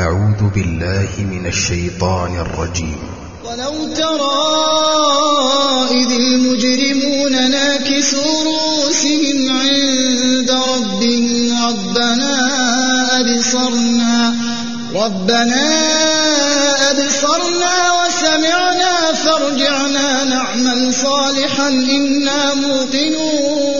أعوذ بالله من الشيطان الرجيم. ولو ترى إذ المجرمون ناكسوا رؤوسهم عند ربهم ربنا أبصرنا ربنا أبصرنا وسمعنا فارجعنا نعمل صالحا إنا موقنون.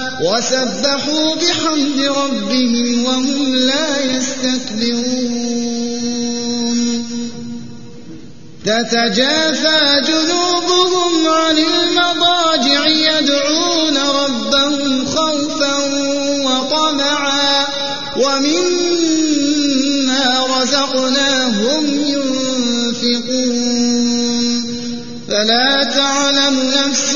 وسبحوا بحمد ربهم وهم لا يستكبرون. تتجافى جنوبهم عن المضاجع يدعون ربهم خوفا وطمعا. ومما رزقناهم ينفقون. فلا تعلم نفس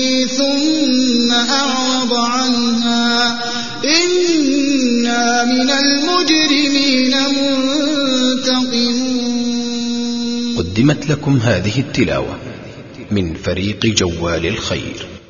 إنا من المجرمين منتقمون. قدمت لكم هذه التلاوة من فريق جوال الخير.